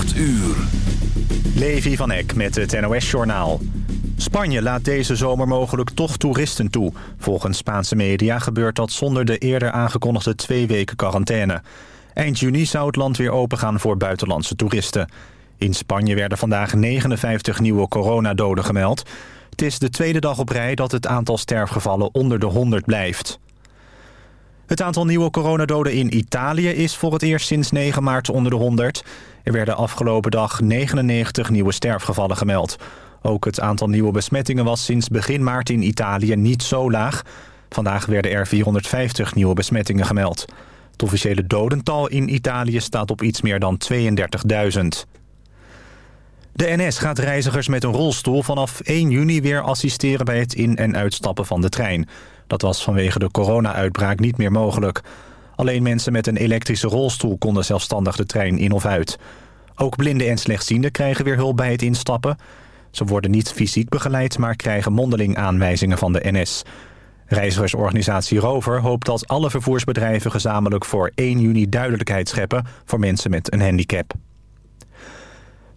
8 uur. Levi van Eck met het NOS-journaal. Spanje laat deze zomer mogelijk toch toeristen toe. Volgens Spaanse media gebeurt dat zonder de eerder aangekondigde twee weken quarantaine. Eind juni zou het land weer opengaan voor buitenlandse toeristen. In Spanje werden vandaag 59 nieuwe coronadoden gemeld. Het is de tweede dag op rij dat het aantal sterfgevallen onder de 100 blijft. Het aantal nieuwe coronadoden in Italië is voor het eerst sinds 9 maart onder de 100. Er werden afgelopen dag 99 nieuwe sterfgevallen gemeld. Ook het aantal nieuwe besmettingen was sinds begin maart in Italië niet zo laag. Vandaag werden er 450 nieuwe besmettingen gemeld. Het officiële dodental in Italië staat op iets meer dan 32.000. De NS gaat reizigers met een rolstoel vanaf 1 juni weer assisteren bij het in- en uitstappen van de trein. Dat was vanwege de corona-uitbraak niet meer mogelijk. Alleen mensen met een elektrische rolstoel konden zelfstandig de trein in of uit. Ook blinden en slechtzienden krijgen weer hulp bij het instappen. Ze worden niet fysiek begeleid, maar krijgen mondeling aanwijzingen van de NS. Reizigersorganisatie Rover hoopt dat alle vervoersbedrijven gezamenlijk voor 1 juni duidelijkheid scheppen voor mensen met een handicap.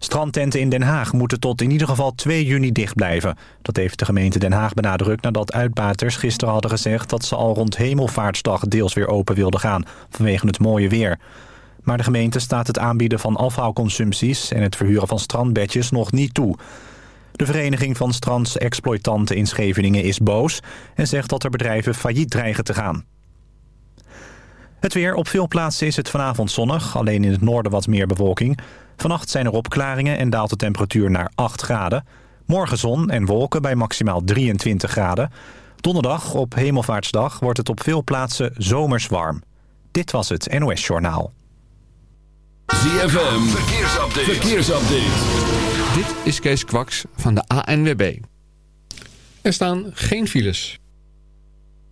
Strandtenten in Den Haag moeten tot in ieder geval 2 juni dicht blijven. Dat heeft de gemeente Den Haag benadrukt nadat uitbaters gisteren hadden gezegd... dat ze al rond Hemelvaartsdag deels weer open wilden gaan vanwege het mooie weer. Maar de gemeente staat het aanbieden van afhaalconsumpties... en het verhuren van strandbedjes nog niet toe. De Vereniging van Strandsexploitanten in Scheveningen is boos... en zegt dat er bedrijven failliet dreigen te gaan. Het weer. Op veel plaatsen is het vanavond zonnig. Alleen in het noorden wat meer bewolking. Vannacht zijn er opklaringen en daalt de temperatuur naar 8 graden. Morgen zon en wolken bij maximaal 23 graden. Donderdag op Hemelvaartsdag wordt het op veel plaatsen zomers warm. Dit was het NOS Journaal. ZFM. Verkeersupdate. Verkeersupdate. Dit is Kees Kwaks van de ANWB. Er staan geen files.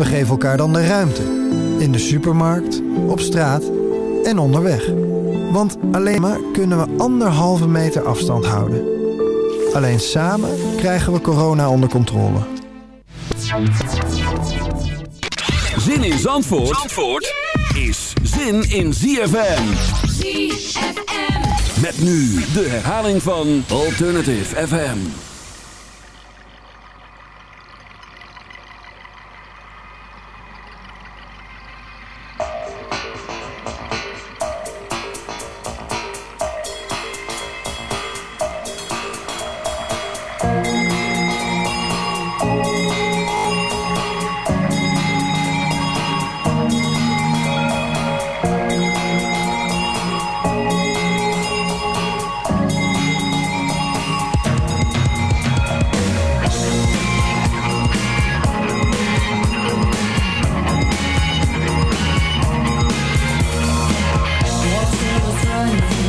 We geven elkaar dan de ruimte. In de supermarkt, op straat en onderweg. Want alleen maar kunnen we anderhalve meter afstand houden. Alleen samen krijgen we corona onder controle. Zin in Zandvoort, Zandvoort is zin in ZFM. ZFM. Met nu de herhaling van Alternative FM. running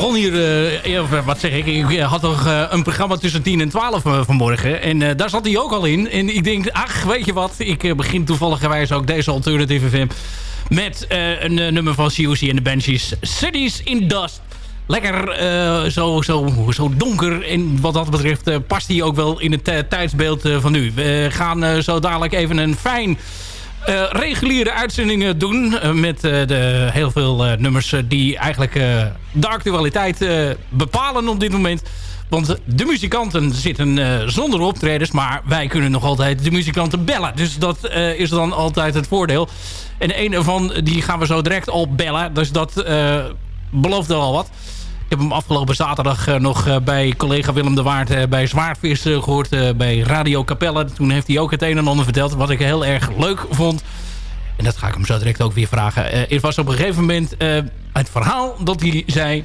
begon hier, eh, wat zeg ik, ik had toch eh, een programma tussen 10 en 12 eh, vanmorgen. En eh, daar zat hij ook al in. En ik denk, ach, weet je wat, ik eh, begin toevallig ook deze Alternative FM met eh, een eh, nummer van COC en de Banshees, Cities in Dust. Lekker eh, zo, zo, zo donker en wat dat betreft eh, past hij ook wel in het eh, tijdsbeeld eh, van nu. We gaan eh, zo dadelijk even een fijn eh, reguliere uitzendingen doen. eh, met eh, de, heel veel nummers die eigenlijk de actualiteit bepalen op dit moment. Want de muzikanten zitten zonder optredens. Maar wij kunnen nog altijd de muzikanten bellen. Dus dat is dan altijd het voordeel. En een ervan die gaan we zo direct al bellen. Dus dat belooft al wat. Ik heb hem afgelopen zaterdag eh, nog eh, bij collega Willem de Waard eh, bij Zwaardvis eh, gehoord. eh, bij Radio Capelle. Toen heeft hij ook het een en ander verteld. Wat ik heel erg leuk vond. En dat ga ik hem zo direct ook weer vragen. Het was op een gegeven moment het verhaal dat hij zei...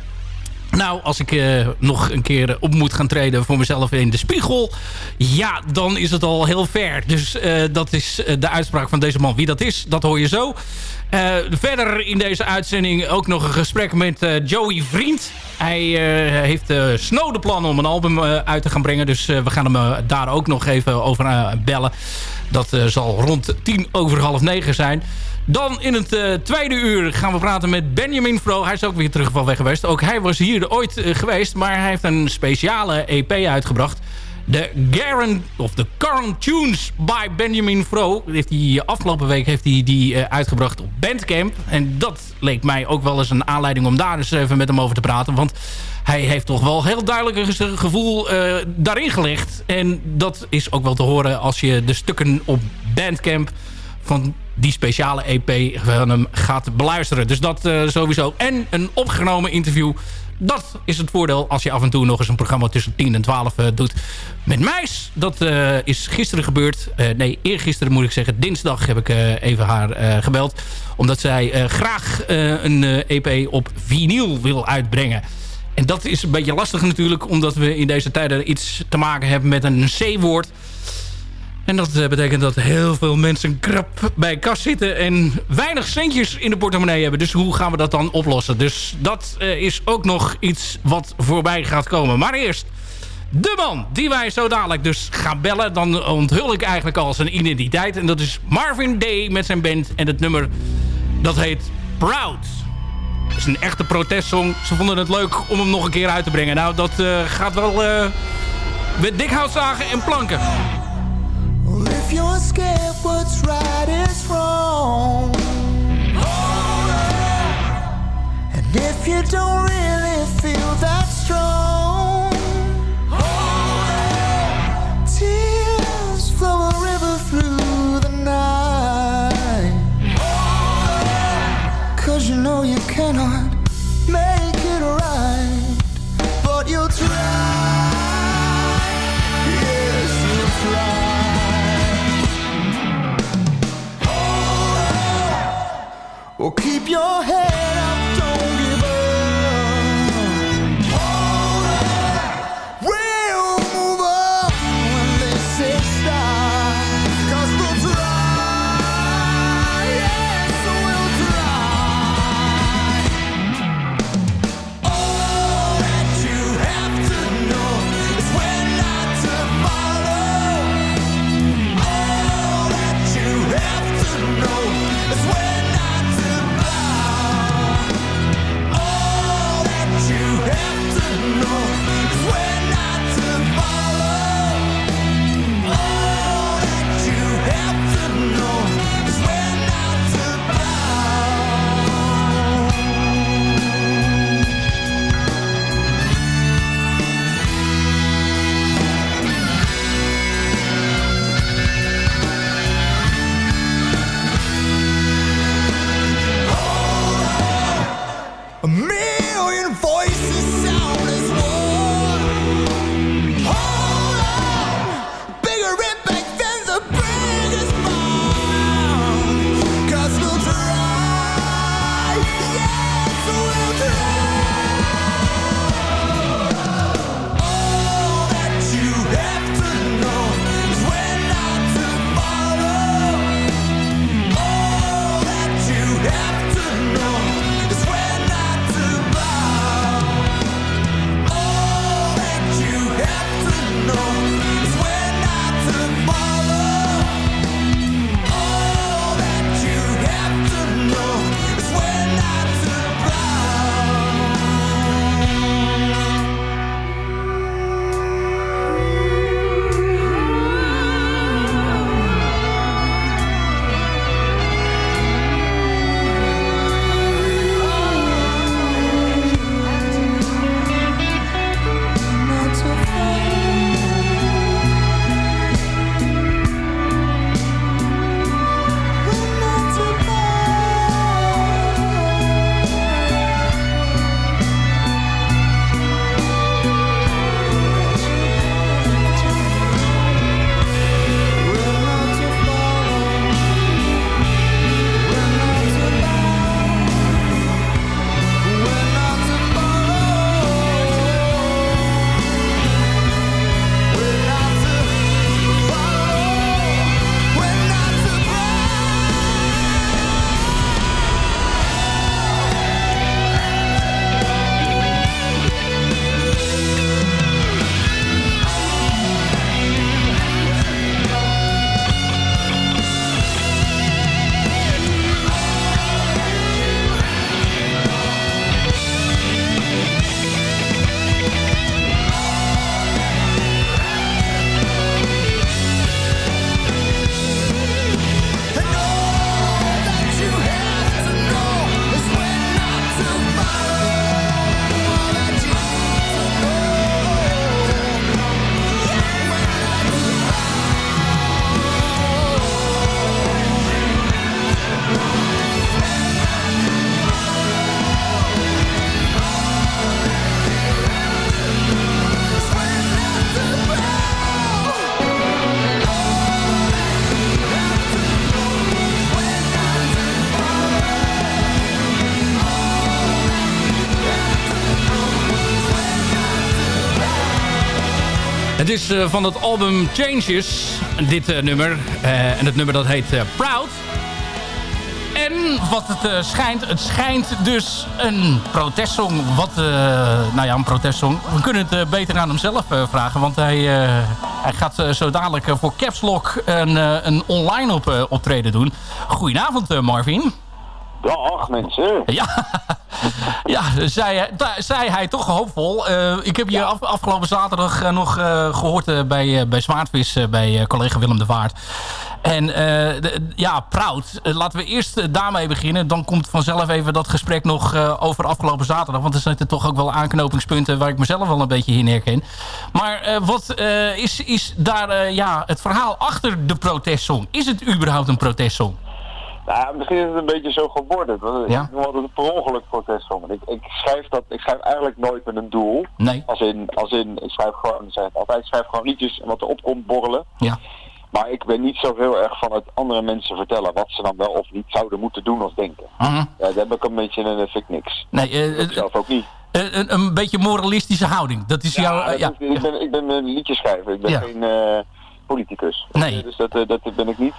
Nou, als ik eh, nog een keer op moet gaan treden voor mezelf in de spiegel... ja, dan is het al heel ver. Dus eh, dat is eh, de uitspraak van deze man. Wie dat is, dat hoor je zo. Verder in deze uitzending ook nog een gesprek met Joey Vriend. Hij heeft snode plannen om een album uit te gaan brengen. Dus we gaan hem daar ook nog even over bellen. Dat zal rond tien over half negen zijn. Dan in het eh, tweede uur gaan we praten met Benjamin Fro. Hij is ook weer terug van weg geweest. Ook hij was hier ooit eh, geweest. Maar hij heeft een speciale EP uitgebracht. De Garen, of de Current Tunes by Benjamin Fro. Heeft hij, afgelopen week heeft hij die eh, uitgebracht op Bandcamp. En dat leek mij ook wel eens een aanleiding om daar eens even met hem over te praten. Want hij heeft toch wel heel duidelijk een ge- gevoel eh, daarin gelegd. En dat is ook wel te horen als je de stukken op Bandcamp van die speciale EP van hem gaat beluisteren. Dus dat eh, sowieso. En een opgenomen interview. Dat is het voordeel als je af en toe nog eens een programma tussen 10 en 12 eh, doet. Met Meis, dat eh, is gisteren gebeurd. Nee, eergisteren moet ik zeggen. Dinsdag heb ik even haar gebeld. Omdat zij graag een EP op vinyl wil uitbrengen. En dat is een beetje lastig natuurlijk. Omdat we in deze tijden iets te maken hebben met een C-woord. En dat eh, betekent dat heel veel mensen krap bij kas zitten... en weinig centjes in de portemonnee hebben. Dus hoe gaan we dat dan oplossen? Dus dat eh, is ook nog iets wat voorbij gaat komen. Maar eerst de man die wij zo dadelijk dus gaan bellen. Dan onthul ik eigenlijk al zijn identiteit. En dat is Marvin Day met zijn band. En het nummer dat heet Proud. Dat is een echte protestsong. Ze vonden het leuk om hem nog een keer uit te brengen. Nou, dat eh, gaat wel met dikhoutzagen en planken. You're scared, what's right is wrong. And if you don't really feel that strong, your head is eh, van het album Changes, dit eh, nummer. Eh, en het nummer dat heet Proud. En wat het schijnt, het schijnt dus een protestsong. Wat, nou ja, een protestsong. We kunnen het beter aan hemzelf vragen. Want hij, hij gaat zo dadelijk voor Caps Lock een, een online op, optreden doen. Goedenavond Marvin. Dag mensen. Ja, ja zei, hij- da- zei hij toch hoopvol. Eh, ik heb je af, afgelopen zaterdag eh, nog eh, gehoord eh, bij, bij Zwaardvis, bij collega Willem de Waard. En de- ja, proud. Laten we eerst daarmee beginnen. Dan komt vanzelf even dat gesprek nog over afgelopen zaterdag. Want er zitten toch ook wel aanknopingspunten waar ik mezelf wel een beetje in herken. Maar wat is, is daar ja, het verhaal achter de protestsong? Is het überhaupt een protestsong? Nou, misschien is het een beetje zo geworden. Want Ja. Ik noem altijd een per ongeluk. Want Ik, ik, schrijf dat, ik schrijf eigenlijk nooit met een doel. Nee. Als in, als in ik schrijf gewoon, zeg altijd, ik schrijf gewoon liedjes en wat er opkomt borrelen. Ja. Maar ik ben niet zo heel erg van het andere mensen vertellen wat ze dan wel of niet zouden moeten doen of denken. Mhm. Ja, daar heb ik een beetje en dat vind ik niks. Nee, eh, Ik zelf ook niet. een, een, een beetje moralistische houding. Dat is jouw... eh, dat ja. is- ik, ben, ik ben een liedjeschrijver, ik ben geen eh, politicus. Nee. Dus dat, eh, dat ben ik niet.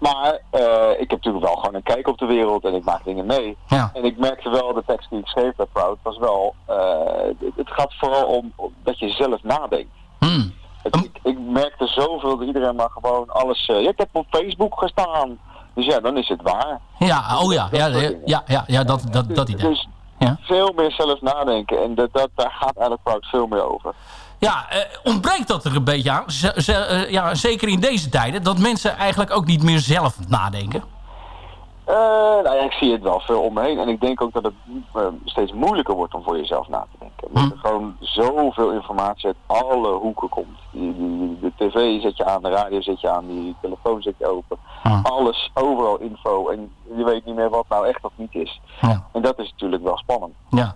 Maar eh, ik heb natuurlijk wel gewoon een kijk op de wereld en ik maak dingen mee. Ja. En ik merkte wel, de tekst die ik schreef bij Proud was wel, eh, het, gaat vooral om, om dat je zelf nadenkt. Hmm. Het- ik, ik merkte zoveel dat iedereen maar gewoon alles, eh, ja, ik heb op Facebook gestaan. Dus ja, dan is het waar. Ja, oh ja, ja, ja, ja, ja, ja, dat, dat, dat idee. Dus Ja. veel meer zelf nadenken en dat, dat, daar gaat eigenlijk Proud veel meer over. Ja, eh, ontbreekt dat er een beetje aan? Z- eh, ja, zeker in deze tijden, dat mensen eigenlijk ook niet meer zelf nadenken. Eh, nou ja, ik zie het wel veel om me heen. En ik denk ook dat het steeds moeilijker wordt om voor jezelf na te denken. Omdat er gewoon zoveel informatie uit alle hoeken komt. Die, die- de tv zet je aan, de radio zet je aan, die telefoon zet je open. Alles, overal info. En je weet niet meer wat nou echt of niet is. Ja. En dat is natuurlijk wel spannend. Ja.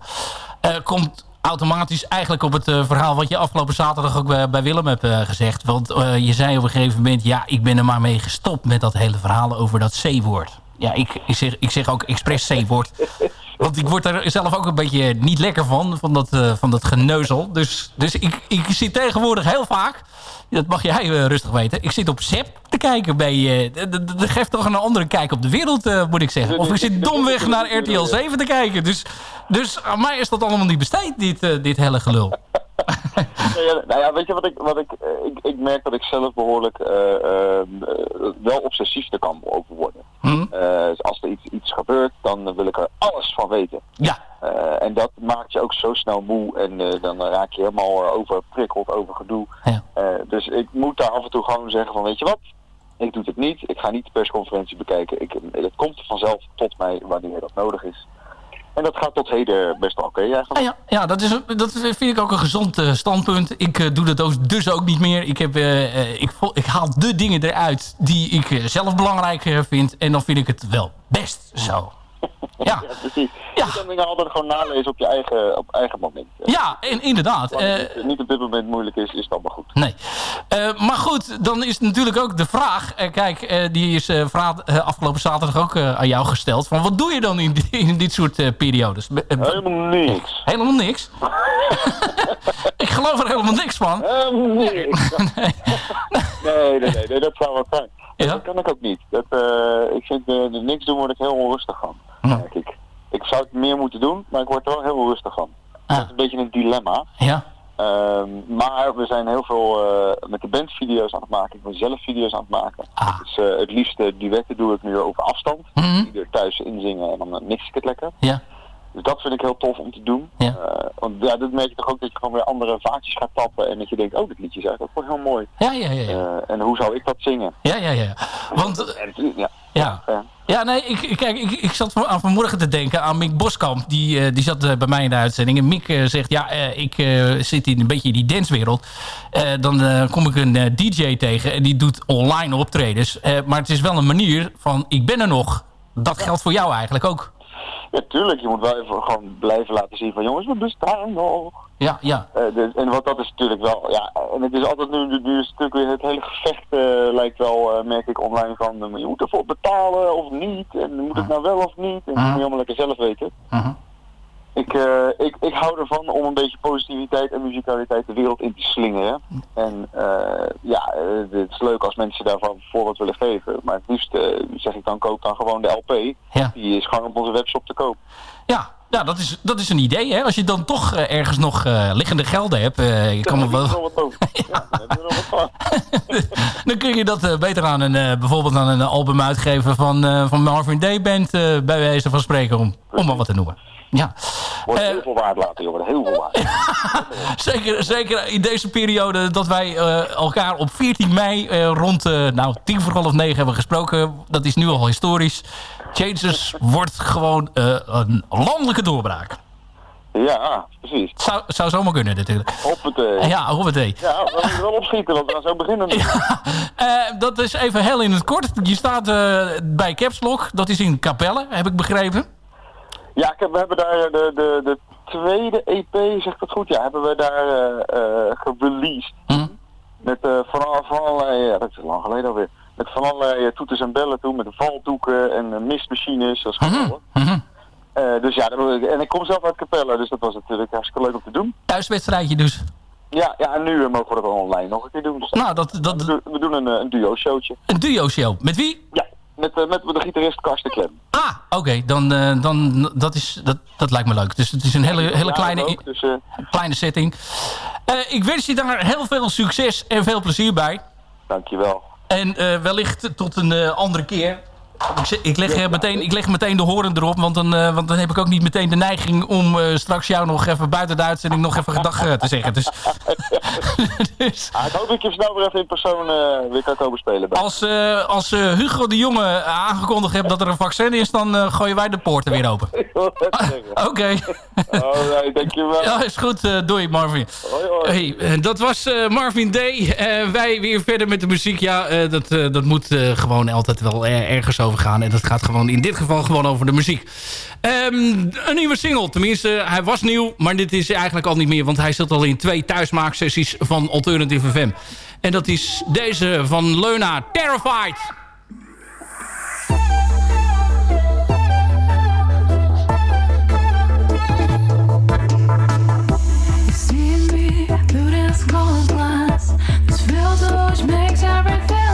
Eh, komt automatisch eigenlijk op het eh, verhaal wat je afgelopen zaterdag ook bij, bij Willem hebt eh, gezegd. Want eh, je zei op een gegeven moment, ja, ik ben er maar mee gestopt met dat hele verhaal over dat C-woord. Ja, ik, ik, zeg, ik zeg ook expres C-woord. Want ik word er zelf ook een beetje niet lekker van, van dat, eh, van dat geneuzel. Dus, dus ik, ik zit tegenwoordig heel vaak, dat mag jij eh, rustig weten, ik zit op SEP te kijken bij... eh, Dat geeft toch een andere kijk op de wereld, eh, moet ik zeggen. Of ik zit domweg naar RTL 7 te kijken. Dus, dus aan mij is dat allemaal niet besteed, dit, dit hele gelul. Nou ja, weet je wat ik, wat ik, eh, ik, ik merk dat ik zelf behoorlijk eh, eh, eh, wel obsessief er kan over worden. Hm? Eh, dus als er iets, iets gebeurt, dan wil ik er alles van weten. Ja. En dat maakt je ook zo snel moe en dan raak je helemaal eh, overprikkeld over gedoe. Ja. Dus ik moet daar af en toe gewoon zeggen van weet je wat, ik doe het niet. Ik ga niet de persconferentie bekijken. Ik, het komt vanzelf tot mij wanneer dat nodig is. En dat gaat tot heden best wel oké eigenlijk. Ah ja, ja dat, is, dat vind ik ook een gezond eh, standpunt. Ik eh, doe dat dus ook niet meer. Ik, heb, eh, ik, ik haal de dingen eruit die ik zelf belangrijk vind. En dan vind ik het wel best zo. Ja, Ja, precies. Je kan dingen altijd gewoon nalezen op je eigen, op eigen moment. ja en, inderdaad. Als Eh, het niet op dit moment moeilijk is, is het allemaal goed. Nee. Eh, maar goed, dan is natuurlijk ook de vraag... eh, kijk, die is afgelopen zaterdag ook aan jou gesteld. Van wat doe je dan in, in dit soort periodes? Helemaal niks. Helemaal niks? ik geloof er helemaal niks van. Helemaal niks. nee, nee, nee, nee, dat zou wel zijn. Ja? Dat kan ik ook niet. Dat, ik vind niks doen word ik heel onrustig van. Merk ik. Ik zou het meer moeten doen, maar ik word er wel heel onrustig van. Dat is een beetje een dilemma. Ja. Ehm, maar we zijn heel veel eh, met de band video's aan het maken. Ik ben zelf video's aan het maken. Dus eh, het liefste duetten doe ik nu over afstand. Ieder thuis inzingen en dan uh, mix ik het lekker. Ja. Dus dat vind ik heel tof om te doen. Ja. Eh, want ja, dat merk je toch ook dat je gewoon weer andere vaatjes gaat tappen. En dat je denkt, oh, dit liedje is eigenlijk ook wel heel mooi. Ja, ja, ja. ja. Eh, en hoe zou ik dat zingen? Ja, ja, ja. Want, En natuurlijk, ja. ja. Ja, nee, ik, ik- kijk, ik, ik zat van- aan vanmorgen te denken aan Mick Boskamp. Die, eh, die zat eh, bij mij in de uitzending. En Mick eh, zegt, ja, eh, ik eh, zit in een beetje in die dancewereld. Eh, dan kom ik een DJ tegen en die doet online optredens. Eh, maar het is wel een manier van, ik ben er nog. Dat geldt voor jou eigenlijk ook. Ja, tuurlijk. Je moet wel even gewoon blijven laten zien van jongens, we bestaan nog. Ja, ja. Eh, dus- en wat dat is natuurlijk wel, ja, en het is altijd nu, nu is natuurlijk weer het hele gevecht eh, lijkt wel, eh, merk ik online van, je moet ervoor betalen of niet, en moet het nou wel of niet, en dat moet je allemaal lekker zelf weten. Ik, eh, ik, ik hou ervan om een beetje positiviteit en muzikaliteit de wereld in te slingeren. En eh, ja, eh, het is leuk als mensen daarvan voorbeeld willen geven. Maar het liefst zeg ik dan, koop dan gewoon de LP. Die is gewoon op onze webshop te koop. Ja, ja dat, is, dat is een idee. Hè? Als je dan toch ergens nog liggende gelden hebt. je kan me wel... dan kun je dat beter aan een, bijvoorbeeld aan een album uitgeven van, van Marvin Day Band. bij wijze van spreken, om, om maar wat te noemen. Ja. Wordt heel veel waard joh. Wordt heel veel waard. Zeker, zeker in deze periode dat wij eh, elkaar op 14 mei eh, rond eh, nou, tien voor half negen hebben gesproken. Dat is nu al historisch. Changes wordt gewoon eh, een landelijke doorbraak. Ja, precies. Zou, zou zomaar kunnen natuurlijk. Hoppatee. Ja, hoppatee. Ja, we moeten wel opschieten, want we gaan zo beginnen. Eh, dat is even heel in het kort. Je staat eh, bij Caps Lock. Dat is in Capelle, heb ik begrepen. Ja, ik heb, we hebben daar de, de, de tweede EP, zegt dat goed? Ja, hebben we daar eh eh gereleased. Met eh, van, ja, dat is lang geleden alweer. Met van allerlei eh, toeters en bellen toen, met valdoeken en eh, mistmachines. Dat is geweldig. Eh, dus ja, ik- en ik kom zelf uit Capelle, dus dat was natuurlijk hartstikke leuk om te doen. Thuiswedstrijdje dus. Ja, ja en nu eh, mogen we dat online nog een keer doen. Dus Nou, dat, dat... We, doen, een, eh, een duo-showtje. Een duo-show. Met wie? Ja, met, eh, met de gitarist Karsten Klem. Ah, oké. dan, eh, dan dat, is, dat, dat lijkt me leuk. Dus het is een hele, hele Ja, kleine, ook, dus, eh, kleine setting. Ik wens je daar heel veel succes en veel plezier bij. Dankjewel. En wellicht tot een andere keer. Ik, leg, meteen, ik leg meteen de horen erop, want dan, eh, want dan heb ik ook niet meteen de neiging om eh, straks jou nog even buiten de uitzending nog even gedag eh, te zeggen. Dus Ah, ik hoop dat ik je snel weer even in persoon weer kan komen spelen. als, als Hugo de Jonge aangekondigd heeft dat er een vaccin is, dan gooien wij de poorten weer open. Oké. Oh, nee, dankjewel. Ja, is goed. doei, Marvin. Hey, eh, dat was Marvin D. Wij weer verder met de muziek. Ja, dat, dat moet gewoon altijd wel er- ergens over gaan. En dat gaat gewoon in dit geval gewoon over de muziek. Ehm, een nieuwe single. Tenminste, hij was nieuw. Maar dit is eigenlijk al niet meer. Want hij zit al in twee thuismaaksessies van Alternative FM. En dat is deze van Leuna, Terrified. Makes everything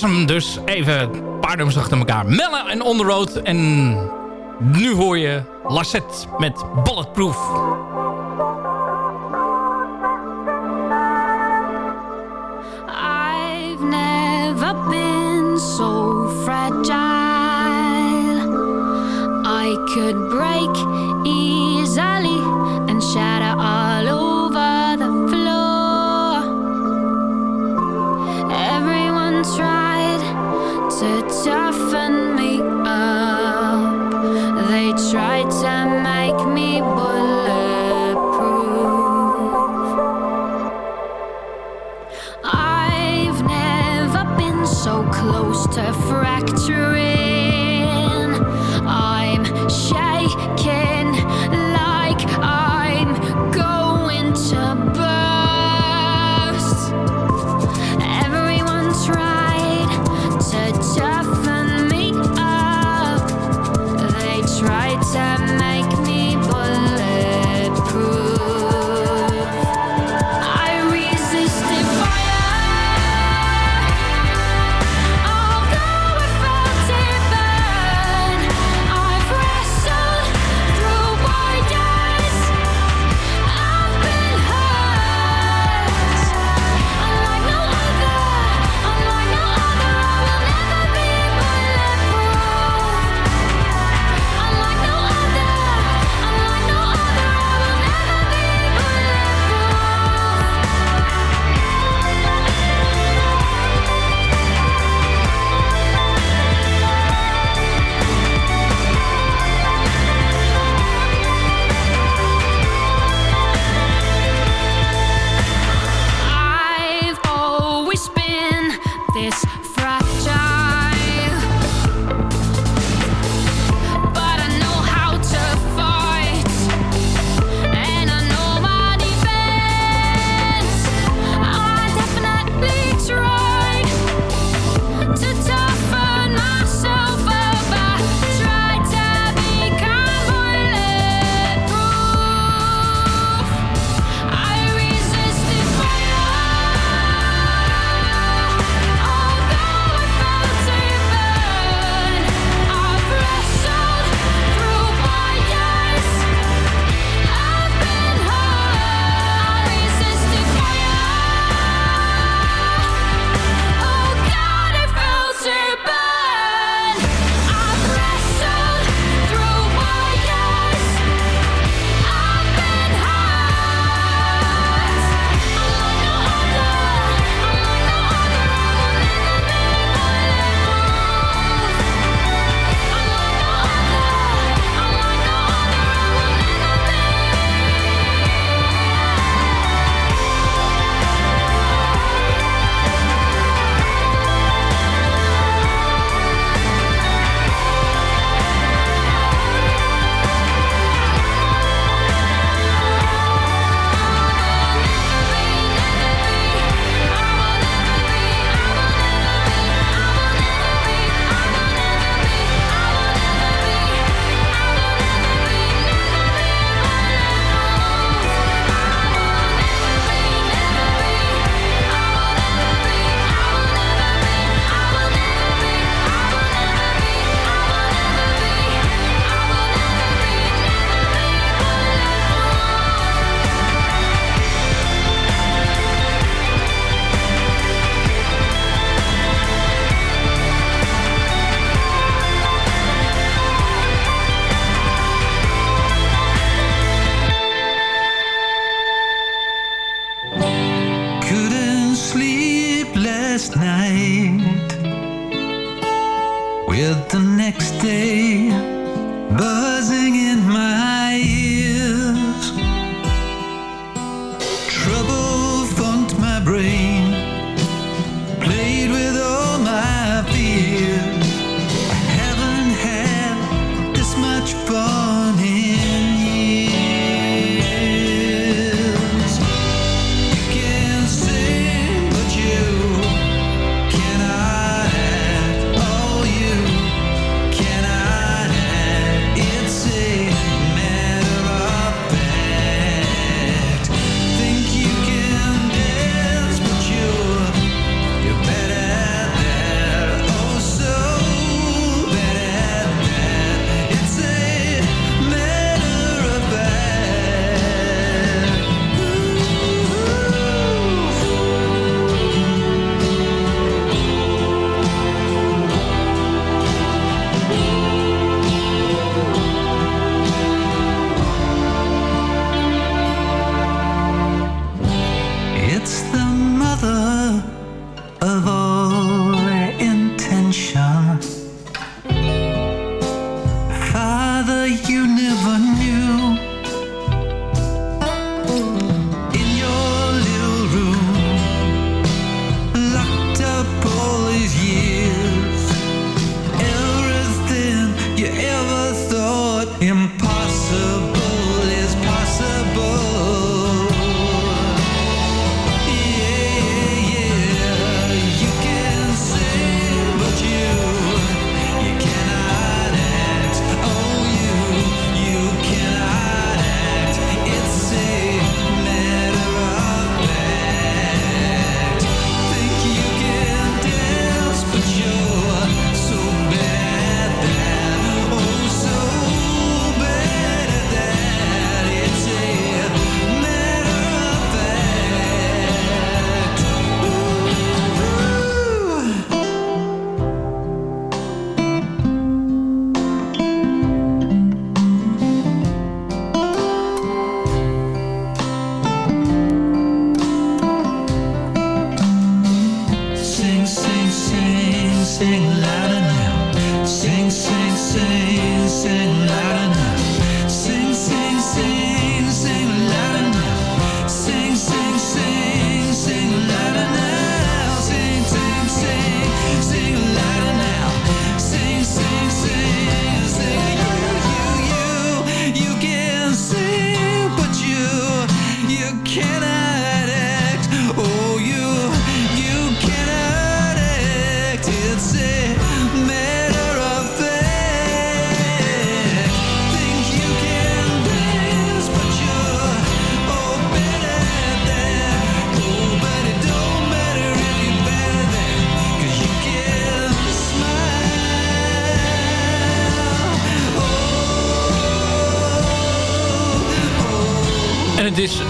hem dus even paar nummers achter elkaar. Mellen en On En nu hoor je Lassette met Bulletproof. I've never been so fragile. I could break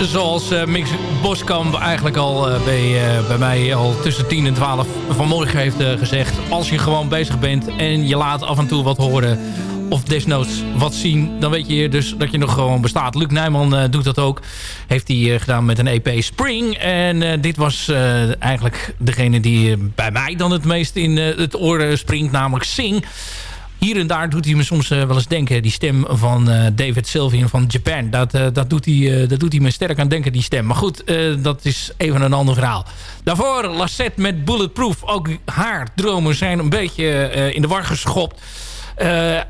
zoals uh, Mix Boskamp eigenlijk al uh, bij, uh, bij mij al tussen 10 en 12 vanmorgen heeft gezegd. Als je gewoon bezig bent en je laat af en toe wat horen of desnoods wat zien... dan weet je dus dat je nog gewoon bestaat. Luc Nijman doet dat ook. Heeft hij gedaan met een EP Spring. En dit was eigenlijk degene die bij mij dan het meest in het oor springt. Namelijk Sing hier en daar doet hij me soms uh, wel eens denken. Die stem van uh, David Sylvian van Japan. Dat, uh, dat, doet hij, dat doet hij me sterk aan denken, die stem. Maar goed, dat is even een ander verhaal. Daarvoor Lassette met Bulletproof. Ook haar dromen zijn een beetje in de war geschopt.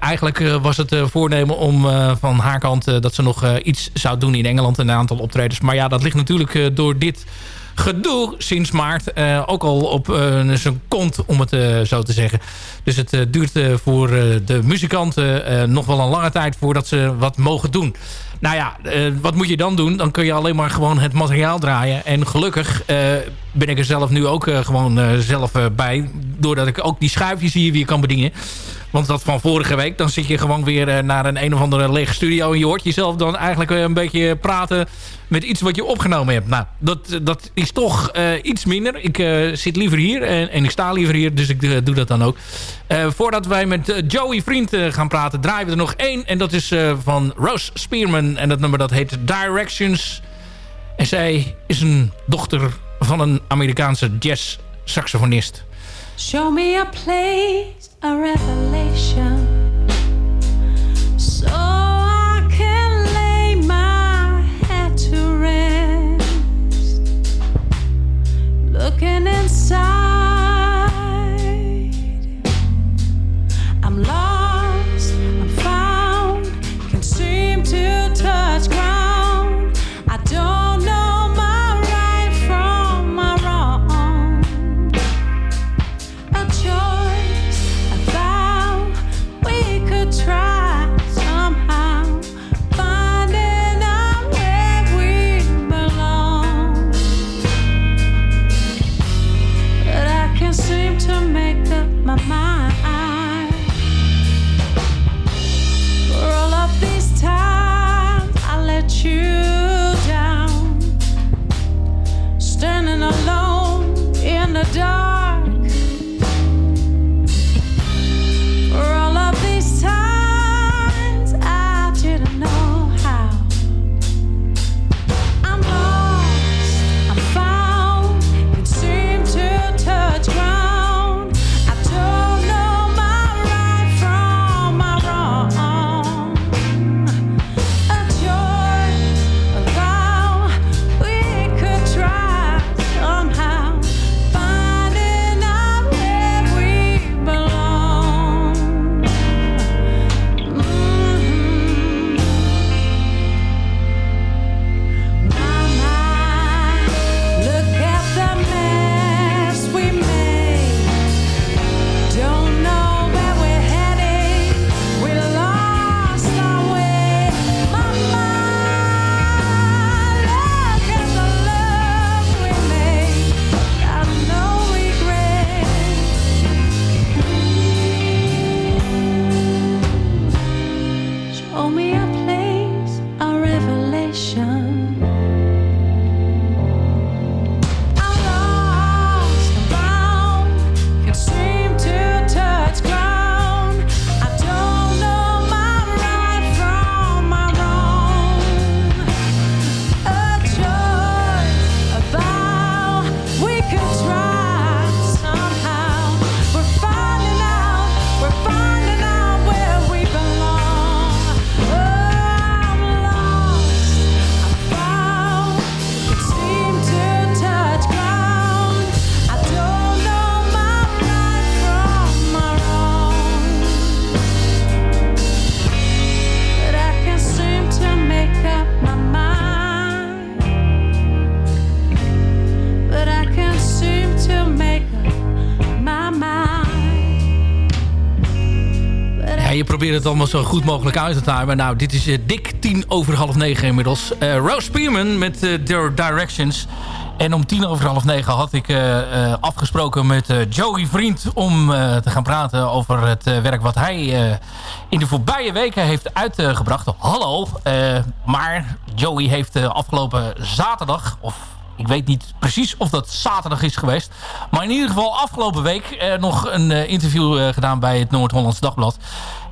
eigenlijk was het voornemen om van haar kant dat ze nog iets zou doen in Engeland. Een aantal optredens. Maar ja, dat ligt natuurlijk door dit gedoe sinds maart. Uh, ook al op uh, zijn kont, om het uh, zo te zeggen. Dus het duurt voor de muzikanten nog wel een lange tijd voordat ze wat mogen doen. Nou ja, wat moet je dan doen? Dan kun je alleen maar gewoon het materiaal draaien. En gelukkig ben ik er zelf nu ook gewoon zelf bij. Doordat ik ook die schuifjes hier weer kan bedienen. Want dat van vorige week, dan zit je gewoon weer naar een een of andere lege studio... en je hoort jezelf dan eigenlijk een beetje praten met iets wat je opgenomen hebt. Nou, dat, dat is toch uh, iets minder. Ik zit liever hier en, en, ik sta liever hier, dus ik doe dat dan ook. voordat wij met Joey Vriend gaan praten, draaien we er nog één. En dat is van Rose Spearman. En dat nummer dat heet Directions. En zij is een dochter van een Amerikaanse jazz-saxofonist. Show me a place, a revelation. So I can lay my head to rest. Looking inside. Het allemaal zo goed mogelijk uit te timen. Nou, dit is uh, dik tien over half negen inmiddels. Uh, Rose met uh, Directions. En om tien over half negen had ik eh, eh, afgesproken met eh, Joey Vriend... om eh, te gaan praten over het eh, werk wat hij eh, in de voorbije weken heeft uitgebracht. Hallo, eh, maar Joey heeft eh, afgelopen zaterdag... of ik weet niet precies of dat zaterdag is geweest... maar in ieder geval afgelopen week eh, nog een eh, interview eh, gedaan... bij het Noord-Hollands Dagblad.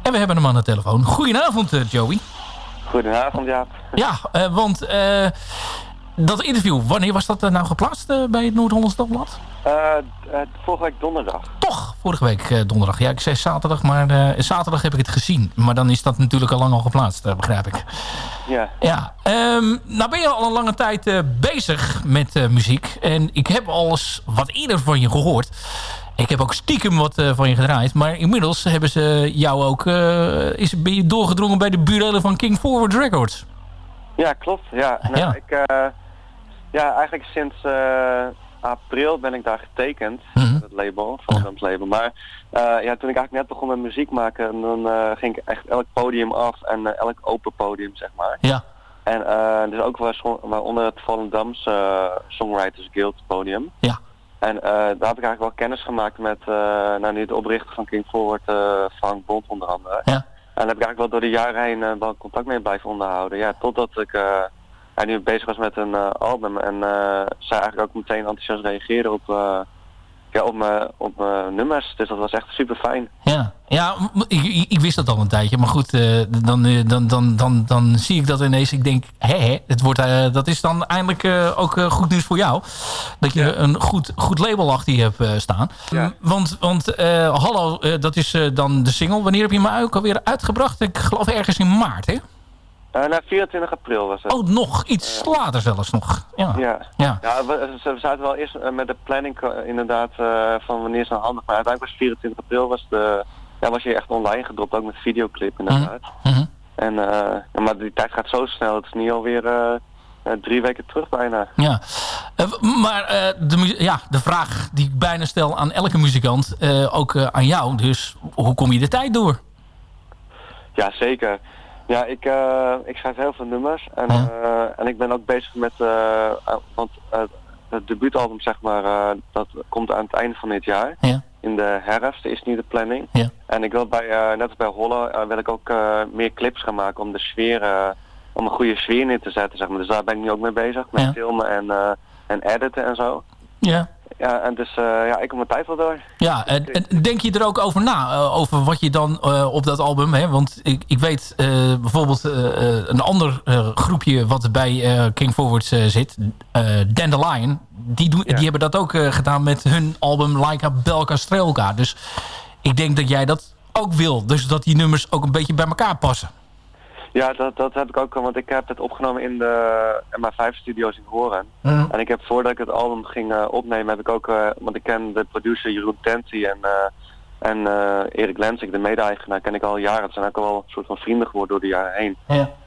En we hebben hem aan de telefoon. Goedenavond, eh, Joey. Goedenavond, Jaap. Ja, eh, want eh, dat interview, wanneer was dat nou geplaatst bij het Noord-Hollands Dagblad? Vorige week donderdag. Toch, vorige week donderdag. Ja, ik zei zaterdag, maar zaterdag heb ik het gezien. Maar dan is dat natuurlijk al lang al geplaatst, begrijp ik. Ja. Ja, ehm, nou ben je al een lange tijd bezig met muziek. En ik heb al eens wat eerder van je gehoord. Ik heb ook stiekem wat eh, van je gedraaid. Maar inmiddels hebben ze jou ook... eh, is, ben je doorgedrongen bij de burelen van King Forward Records. Ja, klopt. Ja, nou, Ja. Ik, eh, ja eigenlijk sinds april ben ik daar getekend. Mhm. Het label, van het label. Maar ja, toen ik eigenlijk net begon met muziek maken, en dan ging ik echt elk podium af en elk open podium, zeg maar. Ja. En dus ook waar- waaronder het Volendams Songwriters Guild podium. Ja. En eh, daar heb ik eigenlijk wel kennis gemaakt met uh, nou, nu de oprichter van King Forward, eh, Frank Bond onder andere. Ja. En daar heb ik eigenlijk wel door de jaren heen wel contact mee blijven onderhouden. Ja, totdat ik ja, nu bezig was met een album en zij eigenlijk ook meteen enthousiast reageerde op, ja, op, mijn, op mijn nummers. Dus dat was echt super fijn. Ja, ja ik, wist dat al een tijdje. Maar goed, eh, dan, eh, dan, dan, dan, dan zie ik dat ineens. Ik denk, hè, hè het wordt, eh, dat is dan eindelijk eh, ook goed nieuws voor jou. Dat je een goed, goed label achter je hebt staan. Ja. Want, want eh, Hallo, dat is dan de single. Wanneer heb je hem ook alweer uitgebracht? Ik geloof ergens in maart, hè? Eh na 24 april was het. Oh, nog iets later zelfs nog. Ja. Ja, Ja. ja we, we zaten wel eerst eh, met de planning eh, inderdaad eh, van wanneer is nou handig. Maar uiteindelijk was 24 april was, de, ja, was je echt online gedropt, ook met videoclip inderdaad. Mhm. En, eh, ja, maar die tijd gaat zo snel, het is nu alweer drie weken terug bijna. Ja, maar de, ja, de vraag die ik bijna stel aan elke muzikant, ook aan jou. Dus hoe kom je de tijd door? Ja, zeker. Ja, ik, eh, ik schrijf heel veel nummers en, eh, en ik ben ook bezig met, eh, want het debuutalbum zeg maar, dat komt aan het einde van dit jaar. Ja. In de herfst is nu de planning. Ja. En ik wil bij, eh, net als bij Holle, wil ik ook meer clips gaan maken om de sfeer, om een goede sfeer neer te zetten zeg maar. Dus daar ben ik nu ook mee bezig, met Ja. filmen en, en editen en zo. Ja. Ja, en dus eh, ja, ik heb mijn tijd wel door. Ja, en, en denk je er ook over na? eh, over wat je dan eh, op dat album... Hè? Want ik, ik weet bijvoorbeeld een ander groepje... wat bij King Forwards zit, Dandelion... Die, doen, die hebben dat ook gedaan met hun album Laika Belka Strelka. Dus ik denk dat jij dat ook wil. Dus dat die nummers ook een beetje bij elkaar passen. Ja, dat, dat heb ik ook al, want ik heb het opgenomen in de MA5-studio's in Horen. En ik heb voordat ik het album ging eh, opnemen, heb ik ook, eh, want ik ken de producer Jeroen Tenty en, eh, en eh, Erik Lensik, de mede-eigenaar, ken ik al jaren. Het zijn ook al een soort van vrienden geworden door de jaren heen.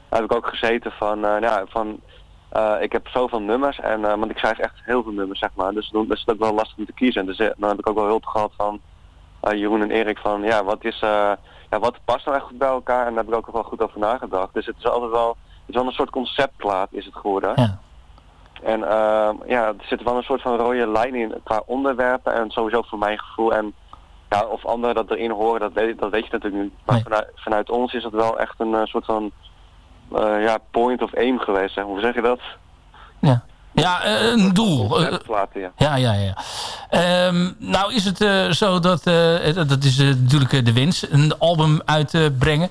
Daar heb ik ook gezeten van, eh, ja, van ik heb zoveel nummers, en, want ik schrijf echt heel veel nummers, zeg maar. Dus dan is het ook wel lastig om te kiezen. En dus, dan heb ik ook wel hulp gehad van Jeroen en Erik van, ja, wat is... eh, ja, wat past nou echt goed bij elkaar? En daar heb ik ook wel goed over nagedacht. Dus het is altijd wel, het is wel een soort conceptplaat is het geworden. Ja. En ehm, ja, er zit wel een soort van rode lijn in qua onderwerpen en sowieso voor mijn gevoel. En ja, of anderen dat erin horen, dat weet, dat weet je natuurlijk niet. Maar vanuit, vanuit ons is het wel echt een eh, soort van eh, ja, point of aim geweest. Maar. Hoe zeg je dat? Ja, eh, een doel. Eh, ja. Ja, ja, ja. Ehm, nou is het eh, zo dat, dat is natuurlijk de wens, een album uitbrengen.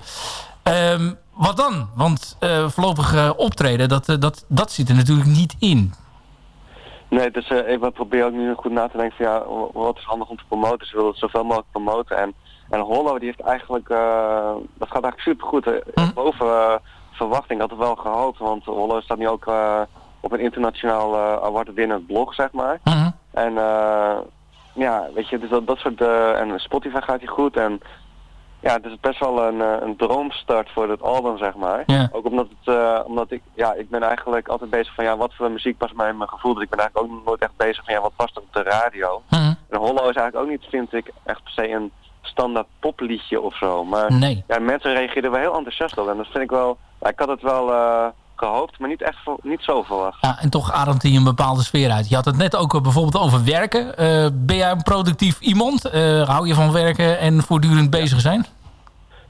Ehm wat dan? Want voorlopig optreden, dat, dat, dat zit er natuurlijk niet in. Nee, dus ik probeer ook nu goed na te denken van ja, wat is handig om te promoten. Ze willen het zoveel mogelijk promoten. En, en Hollow die heeft eigenlijk, dat gaat eigenlijk super goed. Boven eh, verwachting had ik wel gehoopt, want Hollow staat nu ook op een internationaal eh award winnend blog, zeg maar. En eh, ja, weet je, dus dat, dat soort, eh, en Spotify gaat hier goed en ja, het is best wel een, een droomstart voor het album, zeg maar. Ja. Ook omdat, het, omdat ik, ja, ik ben eigenlijk altijd bezig van, ja, wat voor muziek past bij mijn gevoel. Dus ik ben eigenlijk ook nooit echt bezig van, ja, wat past er op de radio. En Hollow is eigenlijk ook niet, vind ik, echt per se een standaard popliedje of zo. Maar Nee. ja, mensen reageerden wel heel enthousiast op. En dat vind ik wel, ja, ik had het wel, gehoopt, maar niet echt niet zo verwacht. Ja, en toch ademt hij een bepaalde sfeer uit. Je had het net ook eh, bijvoorbeeld over werken. Eh, ben jij een productief iemand? Eh, hou je van werken en voortdurend bezig zijn?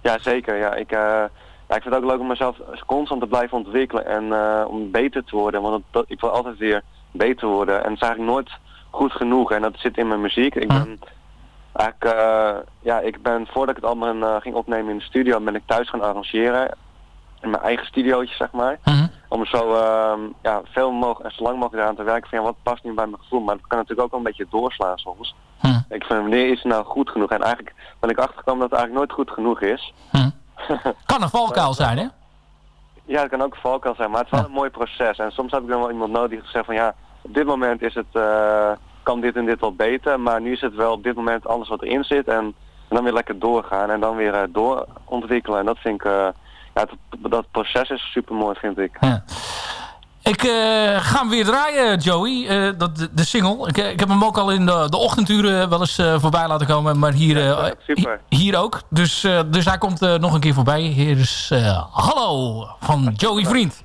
Ja, zeker. Ja, ik, ja, ik vind het ook leuk om mezelf constant te blijven ontwikkelen en om beter te worden. Want dat, ik wil altijd weer beter worden. En het is eigenlijk nooit goed genoeg. En dat zit in mijn muziek. Ik ben eigenlijk, ja, ik ben voordat ik het eh, ging opnemen in de studio, ben ik thuis gaan arrangeren. In mijn eigen studiootje, zeg maar. Om zo ehm, ja, veel mogelijk en zo lang mogelijk eraan te werken van ja, wat past nu bij mijn gevoel. Maar dat kan natuurlijk ook wel een beetje doorslaan soms. Ik vind wanneer is het nou goed genoeg? En eigenlijk ben ik achtergekomen dat het eigenlijk nooit goed genoeg is. Kan een valkuil zijn, hè? Ja, het kan ook een valkuil zijn, maar het is wel een mooi proces. En soms heb ik dan wel iemand nodig die zegt van ja, op dit moment is het, eh, kan dit en dit wel beter, maar nu is het wel op dit moment alles wat erin zit en, en dan weer lekker doorgaan en dan weer eh, doorontwikkelen. En dat vind ik, eh, ja, dat, dat proces is super mooi vind ik. Ik eh, ga hem weer draaien, Joey. Eh, dat, de, de single. Ik, eh, ik heb hem ook al in de, de ochtenduren wel eens voorbij laten komen. Maar hier, hi- hier ook. Dus, dus hij komt nog een keer voorbij. Hier is Hallo van Joey Vriend.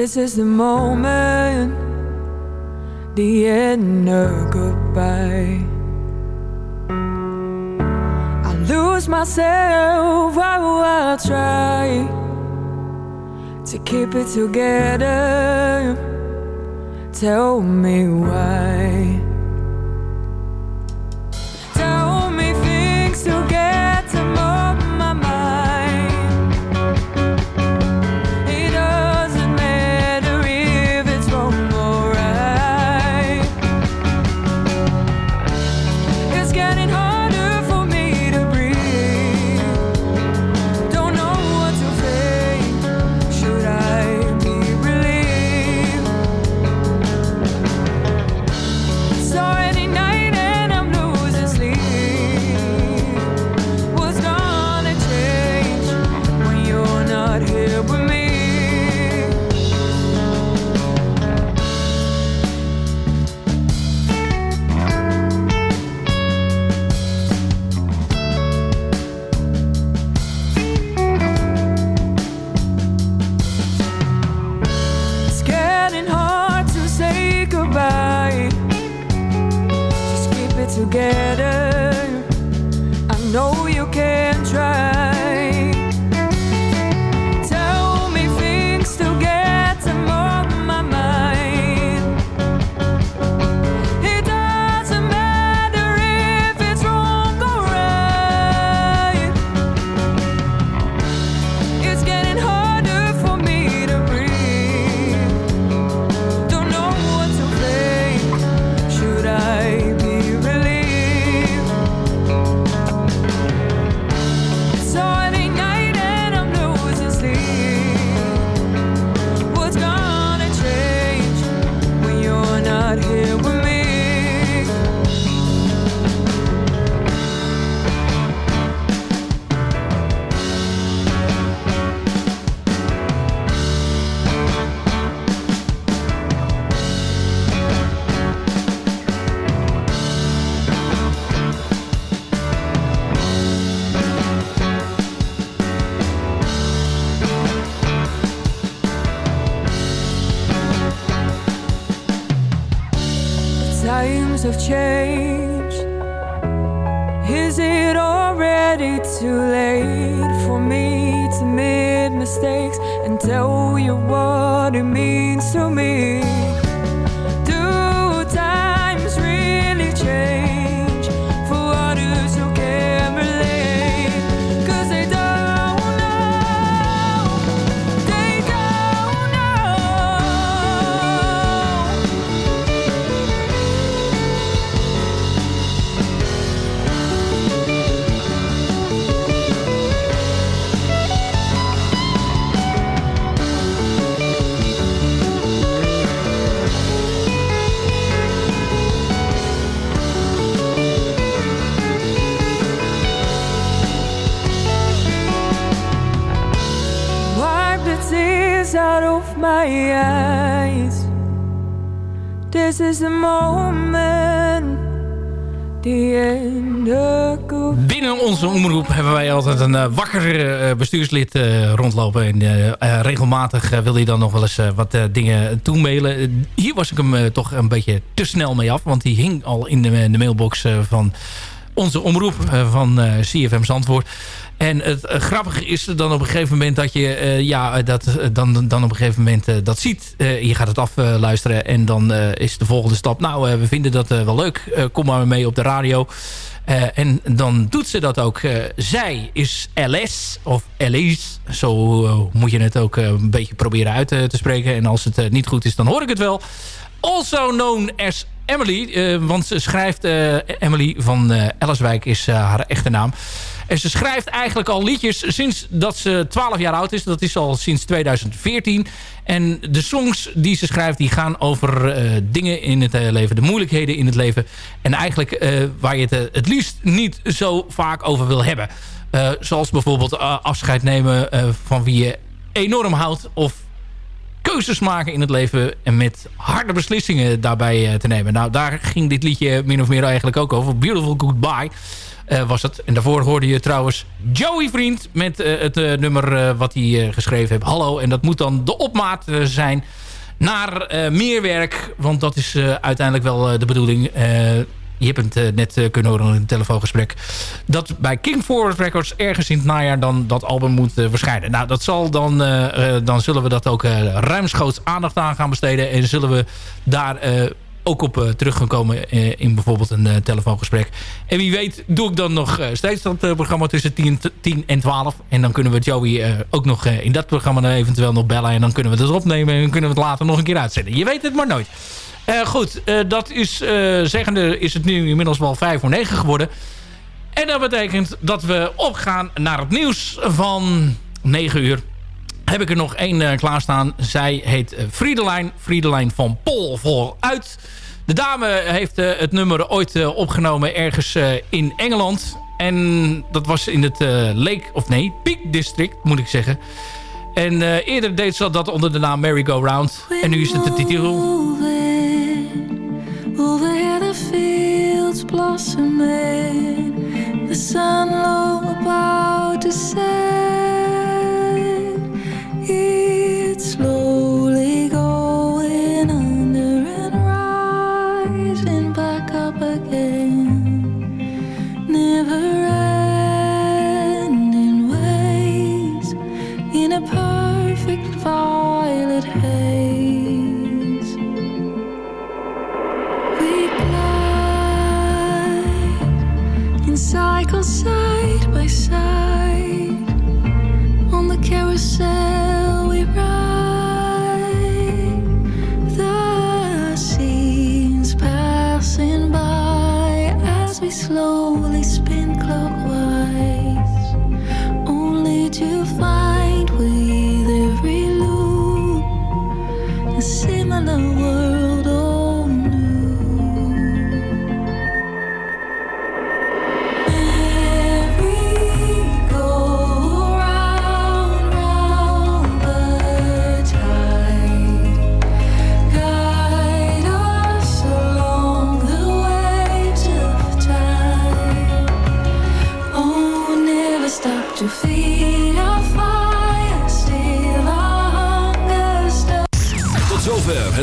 This is the moment, the end of goodbye. I lose myself, while I try to keep it together. Tell me why. Een eh, wakker eh, bestuurslid eh, rondlopen. En regelmatig wil hij dan nog wel eens wat dingen toemailen. Hier was ik hem toch een beetje te snel mee af. Want die hing al in de, de mailbox van onze omroep van CFM Zandvoort. En het eh, grappige is dan op een gegeven moment dat je eh, ja, dat, eh, dan, dan op een gegeven moment dat ziet. Je gaat het afluisteren en dan is de volgende stap. Nou, we vinden dat wel leuk. Kom maar mee op de radio. En dan doet ze dat ook. Zij is LS of Elise. Zo moet je het ook een beetje proberen uit te spreken. En als het niet goed is, dan hoor ik het wel. Also known as Emily. eh, want ze schrijft... eh, Emily van eh Ellerswijk is haar echte naam. En ze schrijft eigenlijk al liedjes sinds dat ze 12 jaar oud is. Dat is al sinds 2014. En de songs die ze schrijft, die gaan over dingen in het leven. De moeilijkheden in het leven. En eigenlijk waar je het het liefst niet zo vaak over wil hebben. Zoals bijvoorbeeld afscheid nemen van wie je enorm houdt. Of keuzes maken in het leven en met harde beslissingen daarbij eh, te nemen. Nou, daar ging dit liedje min of meer eigenlijk ook over. Beautiful Goodbye eh, was het. En daarvoor hoorde je trouwens Joey Vriend met eh, het nummer wat hij geschreven heeft. Hallo. En dat moet dan de opmaat zijn naar meer werk. Want dat is uiteindelijk wel de bedoeling. Je hebt het eh, net eh, kunnen horen in een telefoongesprek. Dat bij King Forward Records ergens in het najaar dan dat album moet eh, verschijnen. Nou, dat zal dan, dan zullen we dat ook ruimschoots aandacht aan gaan besteden. En zullen we daar ook op terug gaan komen in bijvoorbeeld een telefoongesprek. En wie weet doe ik dan nog steeds dat programma tussen 10, 10 en 12. En dan kunnen we Joey ook nog in dat programma eventueel nog bellen. En dan kunnen we het opnemen en kunnen we het later nog een keer uitzenden. Je weet het maar nooit. Eh, goed, eh, dat is eh, zeggende is het nu inmiddels wel 5 voor 9 geworden. En dat betekent dat we opgaan naar het nieuws van 9 uur. Heb ik er nog één eh, klaarstaan. Zij heet Friedelijn. Friedelijn van Pol vooruit. De dame heeft het nummer ooit opgenomen ergens in Engeland. En dat was in het Lake, of nee, Peak District moet ik zeggen. En eerder deed ze dat onder de naam Merry Go Round. En nu is het de titel. Over here the fields blossoming, the sun low about to set.